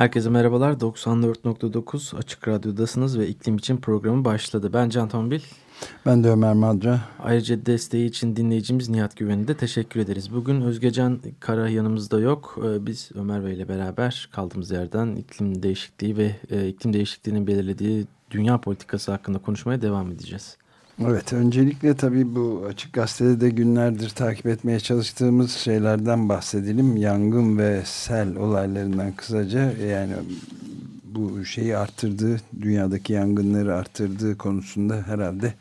Herkese merhabalar. 94.9 Açık Radyo'dasınız ve iklim için programı başladı. Ben Can Tombil. Ben de Ömer Madra. Ayrıca desteği için dinleyicimiz Nihat Güven'e de teşekkür ederiz. Bugün Özgecan Kara yanımızda yok. Ee, biz Ömer Bey ile beraber kaldığımız yerden iklim değişikliği ve e, iklim değişikliğinin belirlediği dünya politikası hakkında konuşmaya devam edeceğiz. Evet öncelikle tabii bu Açık Gazete'de de günlerdir takip etmeye çalıştığımız şeylerden bahsedelim. Yangın ve sel olaylarından kısaca yani bu şeyi arttırdığı dünyadaki yangınları arttırdığı konusunda herhalde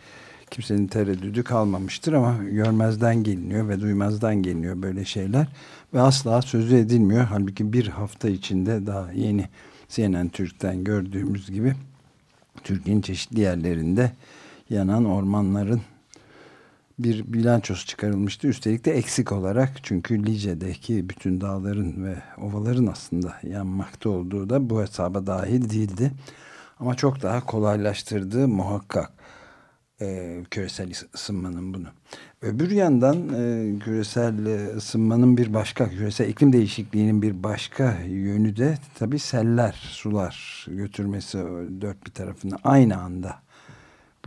kimsenin tereddüdü kalmamıştır ama görmezden geliniyor ve duymazdan geliniyor böyle şeyler ve asla sözü edilmiyor. Halbuki bir hafta içinde daha yeni CNN Türk'ten gördüğümüz gibi Türkiye'nin çeşitli yerlerinde yanan ormanların bir bilançosu çıkarılmıştı. Üstelik de eksik olarak çünkü Lice'deki bütün dağların ve ovaların aslında yanmakta olduğu da bu hesaba dahil değildi. Ama çok daha kolaylaştırdığı muhakkak e, küresel ısınmanın bunu. Öbür yandan e, küresel ısınmanın bir başka, küresel iklim değişikliğinin bir başka yönü de tabii seller, sular götürmesi dört bir tarafına aynı anda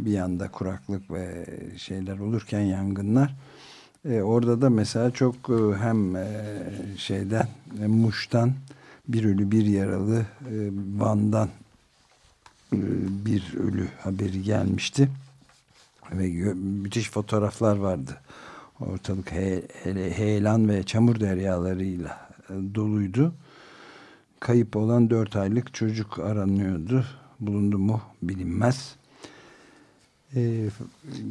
bir yanda kuraklık ve şeyler olurken yangınlar. E, orada da mesela çok e, hem e, şeyden e, Muş'tan bir ölü bir yaralı e, Van'dan e, bir ölü haberi gelmişti ve müthiş fotoğraflar vardı. Ortalık he, he, heyelan ve çamur deryalarıyla e, doluydu. Kayıp olan dört aylık çocuk aranıyordu. Bulundu mu bilinmez. E,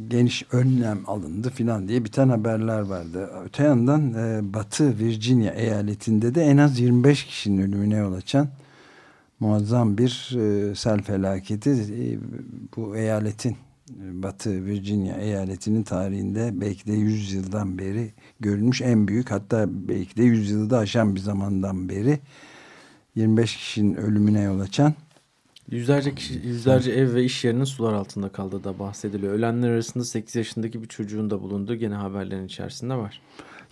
geniş önlem alındı filan diye biten haberler vardı. Öte yandan e, Batı Virginia eyaletinde de en az 25 kişinin ölümüne yol açan muazzam bir e, sel felaketi e, bu eyaletin Batı Virginia eyaletinin tarihinde belki de 100 yıldan beri görülmüş en büyük hatta belki de 100 yılda aşan bir zamandan beri 25 kişinin ölümüne yol açan Yüzlerce kişi, yüzlerce ev ve iş yerinin sular altında kaldığı da bahsediliyor. Ölenler arasında 8 yaşındaki bir çocuğun da bulunduğu gene haberlerin içerisinde var.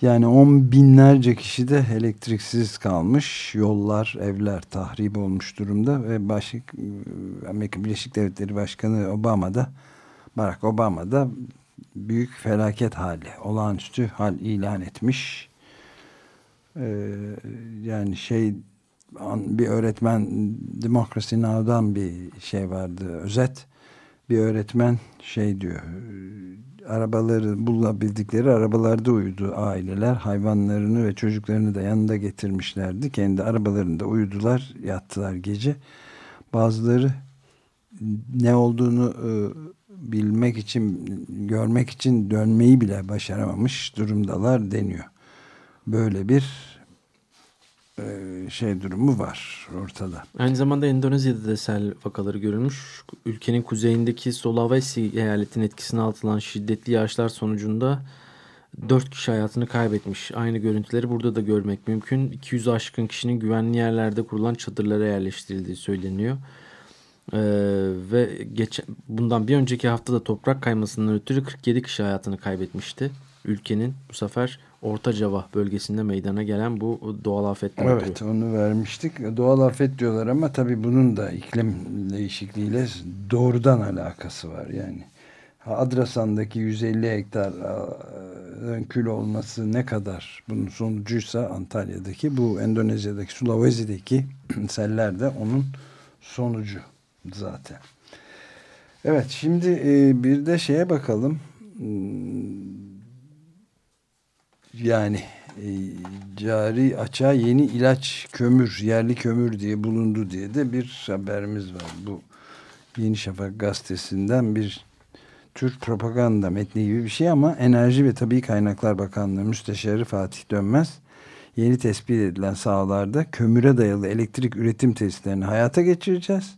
Yani on binlerce kişi de elektriksiz kalmış. Yollar, evler tahrip olmuş durumda ve başlık Amerika Birleşik Devletleri Başkanı Obama da Barack Obama da büyük felaket hali, olağanüstü hal ilan etmiş. Ee, yani şey bir öğretmen Democracy Now'dan bir şey vardı özet. Bir öğretmen şey diyor arabaları bulabildikleri arabalarda uyudu aileler hayvanlarını ve çocuklarını da yanında getirmişlerdi. Kendi arabalarında uyudular yattılar gece. Bazıları ne olduğunu e, bilmek için, görmek için dönmeyi bile başaramamış durumdalar deniyor. Böyle bir şey durumu var ortada. Aynı zamanda Endonezya'da da sel vakaları görülmüş. Ülkenin kuzeyindeki Sulawesi eyaletinin etkisine atılan şiddetli yağışlar sonucunda 4 kişi hayatını kaybetmiş. Aynı görüntüleri burada da görmek mümkün. 200 aşkın kişinin güvenli yerlerde kurulan çadırlara yerleştirildiği söyleniyor. Ee, ve geçen, bundan bir önceki haftada toprak kaymasından ötürü 47 kişi hayatını kaybetmişti. Ülkenin bu sefer Orta Java bölgesinde meydana gelen bu doğal afetler. Evet diyor. onu vermiştik. Doğal afet diyorlar ama tabii bunun da iklim değişikliğiyle doğrudan alakası var. Yani Adrasan'daki 150 hektar kül olması ne kadar bunun sonucuysa Antalya'daki bu Endonezya'daki Sulawesi'deki seller de onun sonucu zaten. Evet şimdi e, bir de şeye bakalım. Yani e, cari açığa yeni ilaç kömür, yerli kömür diye bulundu diye de bir haberimiz var. Bu Yeni Şafak gazetesinden bir tür propaganda metni gibi bir şey ama Enerji ve Tabii Kaynaklar Bakanlığı Müsteşarı Fatih Dönmez yeni tespit edilen sahalarda kömüre dayalı elektrik üretim testlerini hayata geçireceğiz.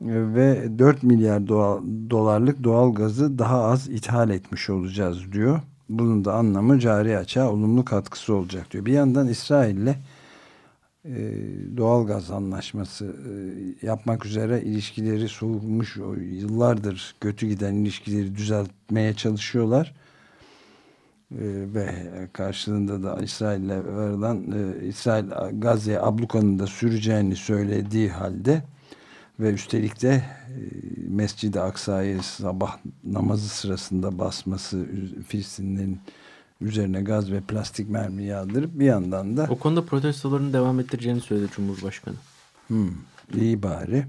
Ve 4 milyar dolar, dolarlık doğal gazı daha az ithal etmiş olacağız diyor. Bunun da anlamı cari açığa olumlu katkısı olacak diyor. Bir yandan İsrail'le e, doğal gaz anlaşması e, yapmak üzere ilişkileri soğumuş yıllardır kötü giden ilişkileri düzeltmeye çalışıyorlar e, ve karşılığında da İsrail'le verilen İsrail Gazze'ye ablukanın da süreceğini söylediği halde ve üstelik de Mescid-i Aksa'yı sabah namazı sırasında basması Filistinlerin üzerine gaz ve plastik mermi yağdırıp bir yandan da... O konuda protestolarını devam ettireceğini söyledi Cumhurbaşkanı. Hmm, iyi bari.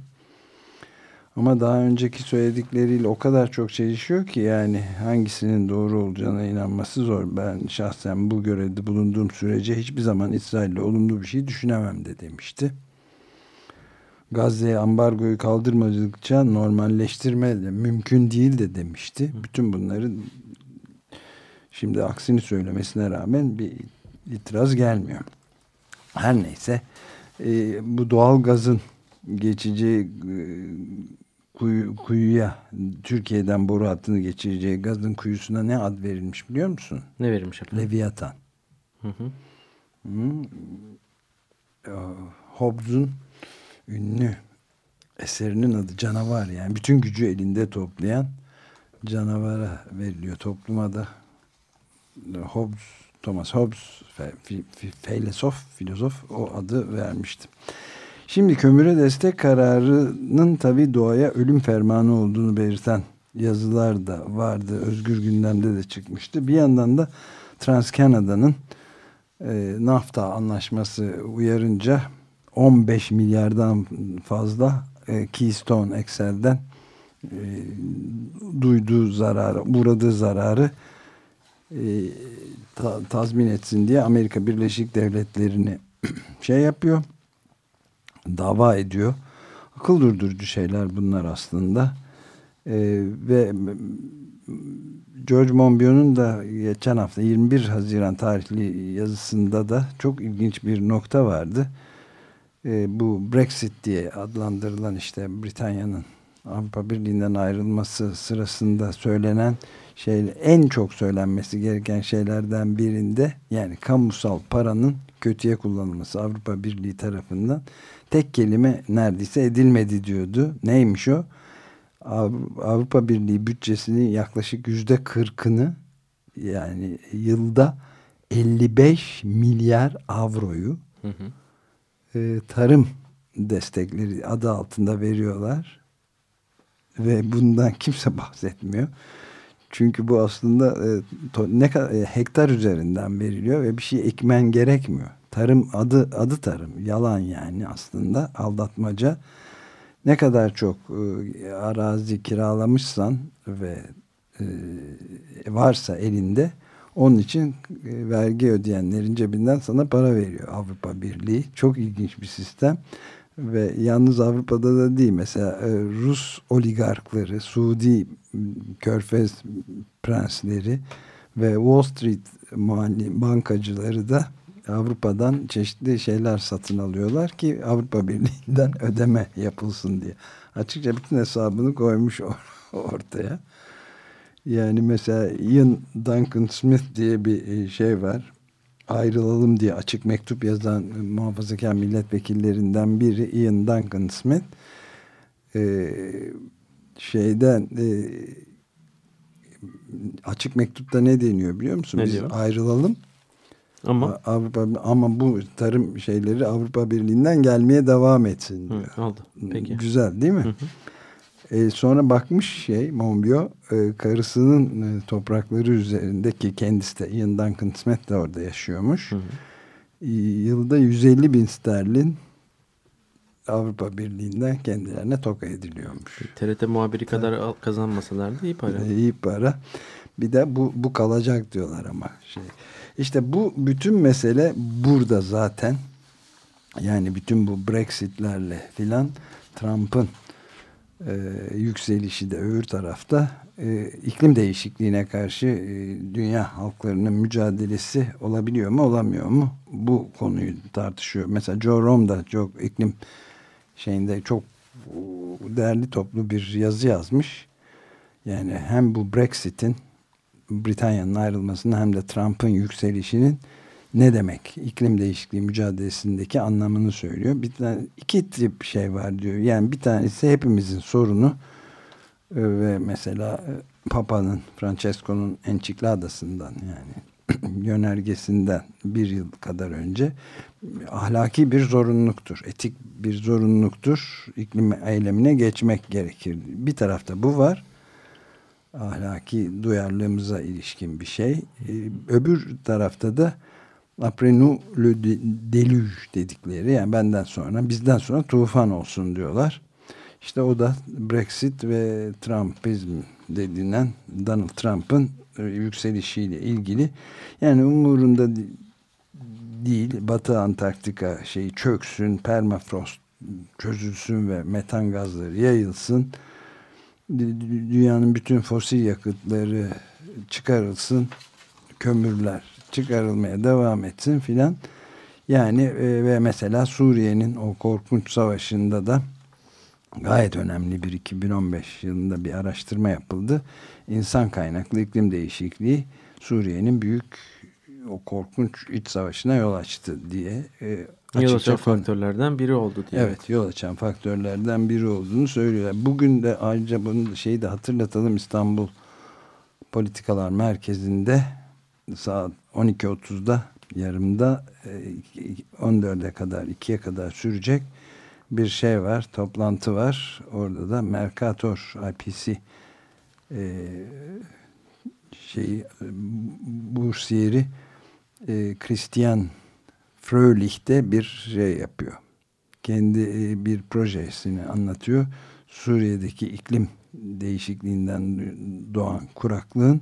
Ama daha önceki söyledikleriyle o kadar çok çelişiyor ki yani hangisinin doğru olacağına inanması zor. Ben şahsen bu görevde bulunduğum sürece hiçbir zaman İsrail'le olumlu bir şey düşünemem de demişti. Gazze'ye ambargoyu kaldırmadıkça normalleştirme de mümkün değil de demişti. Bütün bunları Şimdi aksini söylemesine rağmen bir itiraz gelmiyor. Her neyse e, bu doğal gazın geçici e, kuyu, kuyuya Türkiye'den boru hattını geçireceği gazın kuyusuna ne ad verilmiş biliyor musun? Ne verilmiş efendim? Leviathan. Hı hı. Hı. Hobbes'un ünlü eserinin adı canavar yani bütün gücü elinde toplayan canavara veriliyor topluma da Hobbes, Thomas Hobbes filozof, filozof o adı vermişti. Şimdi kömüre destek kararının tabi doğaya ölüm fermanı olduğunu belirten yazılar da vardı. Özgür gündemde de çıkmıştı. Bir yandan da TransCanada'nın e, NAFTA anlaşması uyarınca 15 milyardan fazla e, Keystone Excel'den e, duyduğu zararı, uğradığı zararı e, ta, tazmin etsin diye Amerika Birleşik Devletleri'ni şey yapıyor dava ediyor. Akıl durdurucu şeyler bunlar aslında. E, ve George Monbiot'un da geçen hafta 21 Haziran tarihli yazısında da çok ilginç bir nokta vardı bu Brexit diye adlandırılan işte Britanya'nın Avrupa Birliği'nden ayrılması sırasında söylenen şey en çok söylenmesi gereken şeylerden birinde yani kamusal paranın kötüye kullanılması Avrupa Birliği tarafından tek kelime neredeyse edilmedi diyordu. Neymiş o? Avrupa Birliği bütçesinin yaklaşık yüzde kırkını yani yılda 55 milyar avroyu hı hı. E, tarım destekleri adı altında veriyorlar ve bundan kimse bahsetmiyor. Çünkü bu aslında e, to, ne kadar e, hektar üzerinden veriliyor ve bir şey ekmen gerekmiyor. Tarım adı adı tarım. Yalan yani aslında aldatmaca. Ne kadar çok e, arazi kiralamışsan ve e, varsa elinde onun için e, vergi ödeyenlerin cebinden sana para veriyor Avrupa Birliği. Çok ilginç bir sistem ve yalnız Avrupa'da da değil mesela e, Rus oligarkları, Suudi Körfez prensleri ve Wall Street bankacıları da Avrupa'dan çeşitli şeyler satın alıyorlar ki Avrupa Birliği'nden ödeme yapılsın diye. Açıkça bütün hesabını koymuş ortaya. Yani mesela Ian Duncan Smith diye bir e, şey var ayrılalım diye açık mektup yazan muhafazakar milletvekillerinden biri Ian Duncan Smith e, şeyden e, açık mektupta ne deniyor biliyor musun? Ne Biz diyor? ayrılalım. Ama Avrupa ama bu tarım şeyleri Avrupa Birliği'nden gelmeye devam etsin diyor. Hı, oldu. Peki. Güzel değil mi? Hı hı. E, sonra bakmış şey Monbiot e, karısının e, toprakları üzerindeki kendisi de Ian Duncan Smith de orada yaşıyormuş. Hı hı. E, yılda 150 bin sterlin Avrupa Birliği'nden kendilerine toka ediliyormuş. TRT muhabiri kadar al, kazanmasalar da iyi para. E, iyi para. Bir de bu, bu kalacak diyorlar ama. Şey. İşte bu bütün mesele burada zaten. Yani bütün bu Brexit'lerle filan Trump'ın e, yükselişi de öbür tarafta e, iklim değişikliğine karşı e, dünya halklarının mücadelesi olabiliyor mu olamıyor mu? Bu konuyu tartışıyor. Mesela Joe Rom da çok iklim şeyinde çok değerli toplu bir yazı yazmış. Yani hem bu Brexit'in Britanya'nın ayrılmasının hem de Trump'ın yükselişinin ne demek iklim değişikliği mücadelesindeki anlamını söylüyor. Bir tane iki tip şey var diyor. Yani bir tanesi hepimizin sorunu e, ve mesela e, Papa'nın Francesco'nun Enchikladası'ndan yani yönergesinden bir yıl kadar önce ahlaki bir zorunluluktur. Etik bir zorunluluktur. iklim eylemine geçmek gerekir. Bir tarafta bu var. Ahlaki duyarlılığımıza ilişkin bir şey. E, öbür tarafta da après nous le deluge dedikleri yani benden sonra bizden sonra tufan olsun diyorlar. İşte o da Brexit ve Trumpizm dediğinden Donald Trump'ın e, yükselişiyle ilgili yani umurunda değil Batı Antarktika şeyi çöksün permafrost çözülsün ve metan gazları yayılsın dünyanın bütün fosil yakıtları çıkarılsın kömürler çıkarılmaya devam etsin filan yani e, ve mesela Suriye'nin o korkunç savaşında da gayet önemli bir 2015 yılında bir araştırma yapıldı. İnsan kaynaklı iklim değişikliği Suriye'nin büyük o korkunç iç savaşına yol açtı diye e, yol açan faktörlerden biri oldu diye. Evet yol açan faktörlerden biri olduğunu söylüyorlar. Bugün de ayrıca bunu şeyi de hatırlatalım İstanbul Politikalar Merkezi'nde saat 12.30'da yarımda 14'e kadar 2'ye kadar sürecek bir şey var, toplantı var. Orada da Mercator IPC e, şeyi bursiyeri e, Christian Fröhlich de bir şey yapıyor. Kendi e, bir projesini anlatıyor. Suriye'deki iklim değişikliğinden doğan kuraklığın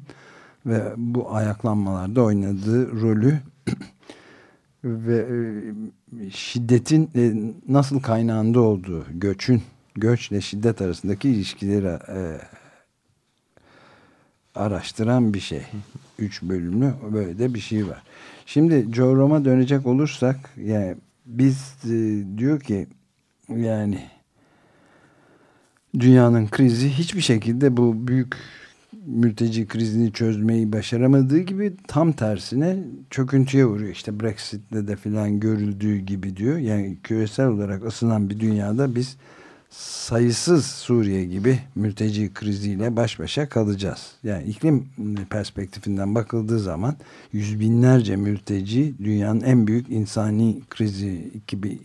ve bu ayaklanmalarda oynadığı rolü ve e, şiddetin e, nasıl kaynağında olduğu göçün göçle şiddet arasındaki ilişkileri e, araştıran bir şey. Üç bölümlü böyle de bir şey var. Şimdi Joe Roma dönecek olursak yani biz diyor ki yani dünyanın krizi hiçbir şekilde bu büyük mülteci krizini çözmeyi başaramadığı gibi tam tersine çöküntüye uğruyor. İşte Brexit'te de filan görüldüğü gibi diyor. Yani küresel olarak ısınan bir dünyada biz sayısız Suriye gibi mülteci kriziyle baş başa kalacağız. Yani iklim perspektifinden bakıldığı zaman yüz binlerce mülteci dünyanın en büyük insani krizi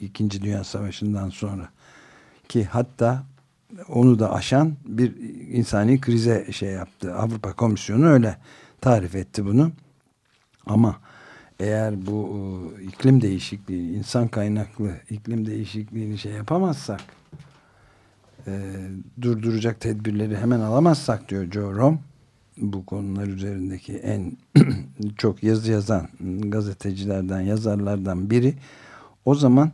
İkinci Dünya Savaşı'ndan sonra ki hatta onu da aşan bir insani krize şey yaptı. Avrupa Komisyonu öyle tarif etti bunu. Ama eğer bu e, iklim değişikliği, insan kaynaklı iklim değişikliğini şey yapamazsak, e, durduracak tedbirleri hemen alamazsak diyor Joe Rom, bu konular üzerindeki en çok yazı yazan gazetecilerden, yazarlardan biri. O zaman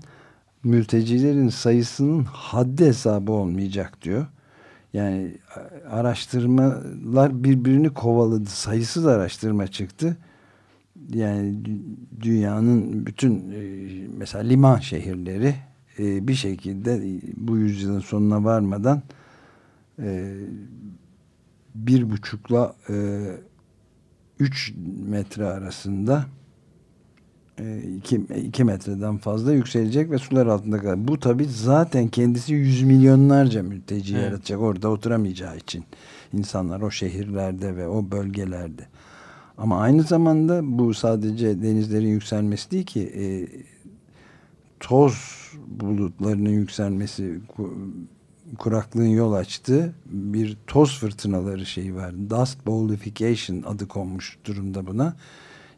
mültecilerin sayısının haddi hesabı olmayacak diyor. Yani araştırmalar birbirini kovaladı. Sayısız araştırma çıktı. Yani dünyanın bütün e, mesela liman şehirleri e, bir şekilde bu yüzyılın sonuna varmadan e, bir buçukla üç metre arasında 2, e, 2 metreden fazla yükselecek ve sular altında kalacak. Bu tabi zaten kendisi yüz milyonlarca mülteci evet. yaratacak orada oturamayacağı için. insanlar o şehirlerde ve o bölgelerde. Ama aynı zamanda bu sadece denizlerin yükselmesi değil ki e, toz bulutlarının yükselmesi kuraklığın yol açtığı bir toz fırtınaları şeyi var. Dust bowlification adı konmuş durumda buna.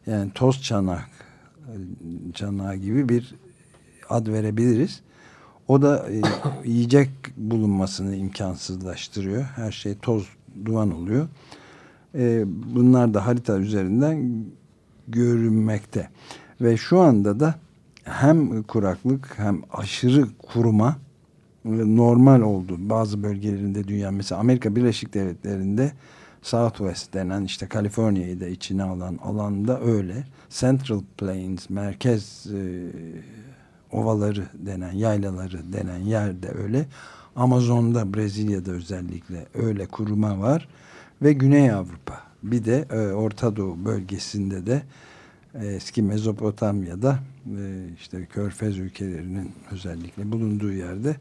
Yani toz çanak canağı gibi bir ad verebiliriz. O da e, yiyecek bulunmasını imkansızlaştırıyor. Her şey toz duman oluyor. E, bunlar da harita üzerinden görünmekte. Ve şu anda da hem kuraklık hem aşırı kuruma normal oldu. Bazı bölgelerinde dünya mesela Amerika Birleşik Devletleri'nde Southwest denen işte Kaliforniya'yı da içine alan alanda öyle. Central Plains merkez e, ovaları denen yaylaları denen yerde öyle. Amazon'da Brezilya'da özellikle öyle kuruma var ve Güney Avrupa bir de e, Orta Doğu bölgesinde de e, eski Mezopotamya'da e, işte Körfez ülkelerinin özellikle bulunduğu yerde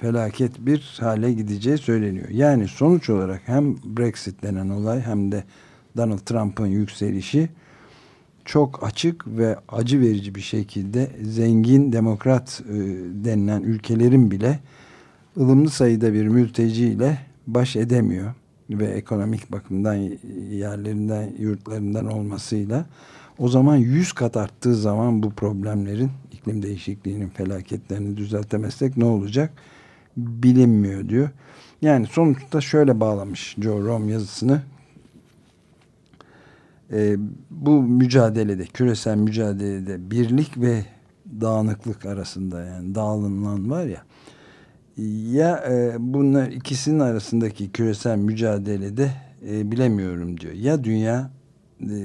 felaket bir hale gideceği söyleniyor. Yani sonuç olarak hem Brexit denen olay hem de Donald Trump'ın yükselişi çok açık ve acı verici bir şekilde zengin demokrat e, denilen ülkelerin bile ılımlı sayıda bir mülteciyle baş edemiyor ve ekonomik bakımdan yerlerinden yurtlarından olmasıyla o zaman 100 kat arttığı zaman bu problemlerin iklim değişikliğinin felaketlerini düzeltemezsek ne olacak bilinmiyor diyor. Yani sonuçta şöyle bağlamış Joe Rom yazısını e, bu mücadelede küresel mücadelede birlik ve dağınıklık arasında yani dağılınan var ya ya e, bunlar ikisinin arasındaki küresel mücadelede e, bilemiyorum diyor. Ya dünya e,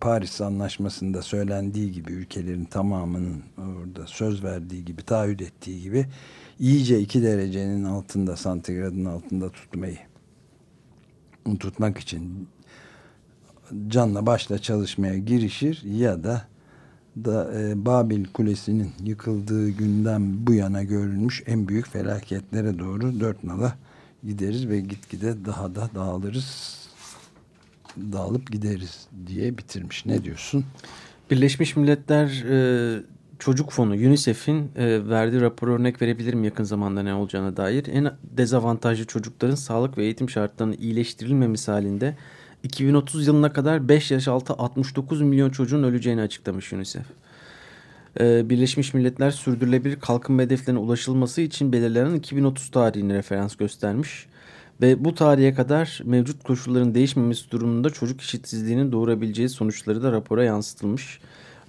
Paris Anlaşması'nda söylendiği gibi ülkelerin tamamının orada söz verdiği gibi taahhüt ettiği gibi iyice iki derecenin altında santigradın altında tutmayı tutmak için canla başla çalışmaya girişir ya da da e, Babil Kulesi'nin yıkıldığı günden bu yana görülmüş en büyük felaketlere doğru dört nala gideriz ve gitgide daha da dağılırız dağılıp gideriz diye bitirmiş. Ne diyorsun? Birleşmiş Milletler e, Çocuk Fonu UNICEF'in e, verdiği rapor örnek verebilirim yakın zamanda ne olacağına dair. En dezavantajlı çocukların sağlık ve eğitim şartlarının iyileştirilmemesi halinde 2030 yılına kadar 5 yaş altı 69 milyon çocuğun öleceğini açıklamış UNICEF. Ee, Birleşmiş Milletler sürdürülebilir kalkınma hedeflerine ulaşılması için belirlenen 2030 tarihini referans göstermiş. Ve bu tarihe kadar mevcut koşulların değişmemesi durumunda çocuk eşitsizliğinin doğurabileceği sonuçları da rapora yansıtılmış.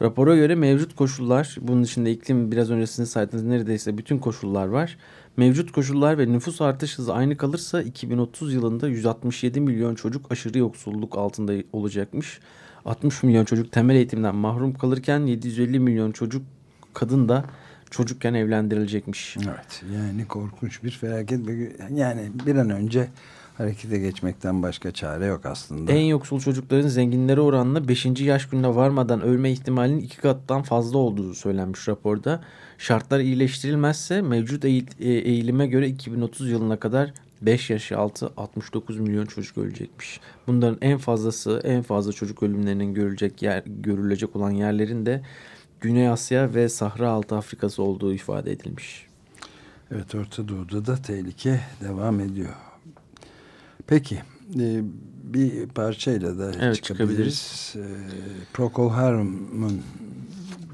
Rapora göre mevcut koşullar, bunun içinde iklim biraz öncesinde saydığınız neredeyse bütün koşullar var. Mevcut koşullar ve nüfus artış hızı aynı kalırsa 2030 yılında 167 milyon çocuk aşırı yoksulluk altında olacakmış. 60 milyon çocuk temel eğitimden mahrum kalırken 750 milyon çocuk kadın da çocukken evlendirilecekmiş. Evet yani korkunç bir felaket. Yani bir an önce harekete geçmekten başka çare yok aslında. En yoksul çocukların zenginlere oranla 5. yaş gününe varmadan ölme ihtimalinin iki kattan fazla olduğu söylenmiş raporda. Şartlar iyileştirilmezse mevcut e, eğilime göre 2030 yılına kadar 5 yaş altı 69 milyon çocuk ölecekmiş. Bunların en fazlası en fazla çocuk ölümlerinin görülecek yer, görülecek olan yerlerin de Güney Asya ve Sahra Altı Afrikası olduğu ifade edilmiş. Evet Orta Doğu'da da tehlike devam ediyor. Peki e, bir parçayla da evet, çıkabiliriz. çıkabiliriz. E, Procol Harum'un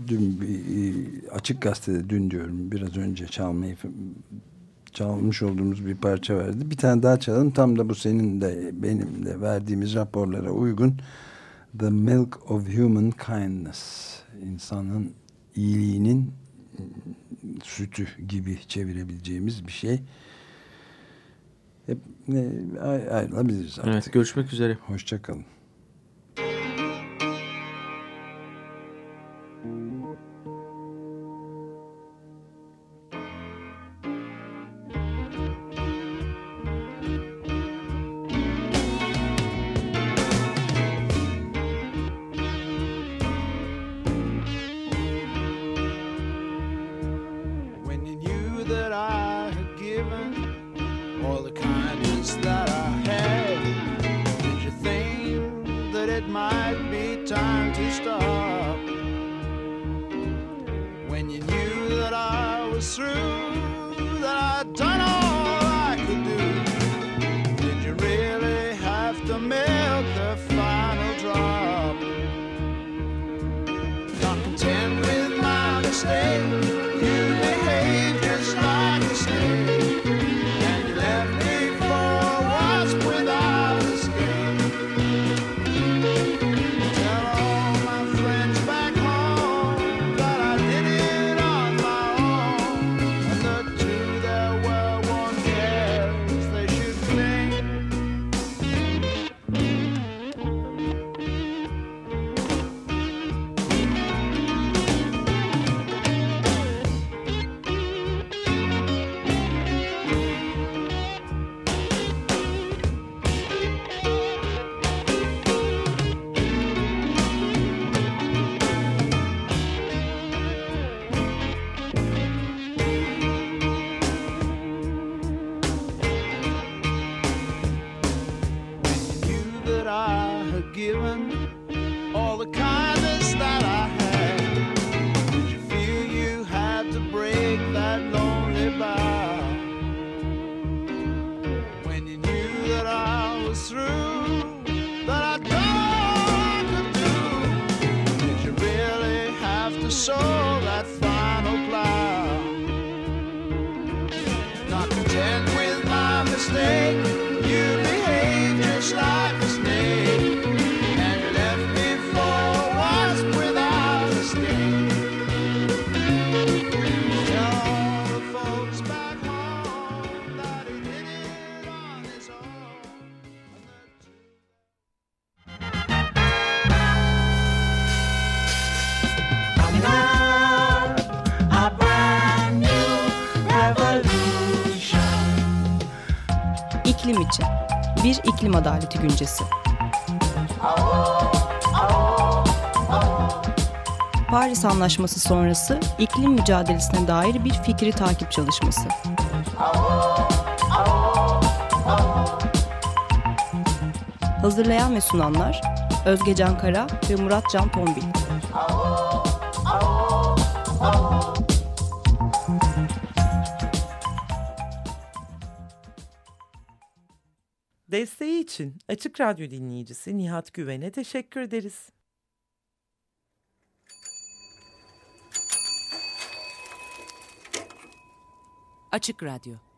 dün bir, e, açık gazetede dün diyorum biraz önce çalmayı çalmış olduğumuz bir parça verdi. Bir tane daha çalalım. Tam da bu senin de benim de verdiğimiz raporlara uygun. The Milk of Human Kindness. İnsanın iyiliğinin sütü gibi çevirebileceğimiz bir şey. Hep ne, ayrılabiliriz artık. Evet, görüşmek üzere. Hoşçakalın. Hareketi Güncesi. Paris Anlaşması sonrası iklim mücadelesine dair bir fikri takip çalışması. Hazırlayan ve sunanlar Özge Can Kara ve Murat Can Tombil. için Açık Radyo dinleyicisi Nihat Güven'e teşekkür ederiz. Açık Radyo